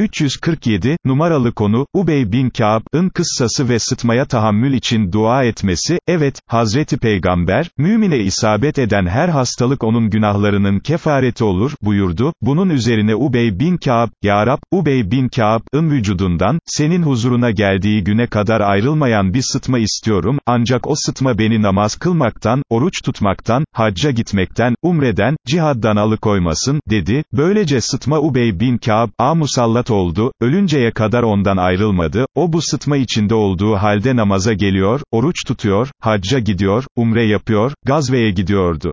347, numaralı konu, Ubey bin Ka'b'ın kıssası ve sıtmaya tahammül için dua etmesi, evet, Hazreti Peygamber, mümine isabet eden her hastalık onun günahlarının kefareti olur, buyurdu, bunun üzerine Ubey bin Ka'b, Ya Rab, Ubey bin Ka'b'ın vücudundan, senin huzuruna geldiği güne kadar ayrılmayan bir sıtma istiyorum, ancak o sıtma beni namaz kılmaktan, oruç tutmaktan, hacca gitmekten, umreden, cihaddan alıkoymasın, dedi, böylece sıtma Ubey bin Ka'b'a musallat oldu, ölünceye kadar ondan ayrılmadı, o bu sıtma içinde olduğu halde namaza geliyor, oruç tutuyor, hacca gidiyor, umre yapıyor, gazveye gidiyordu.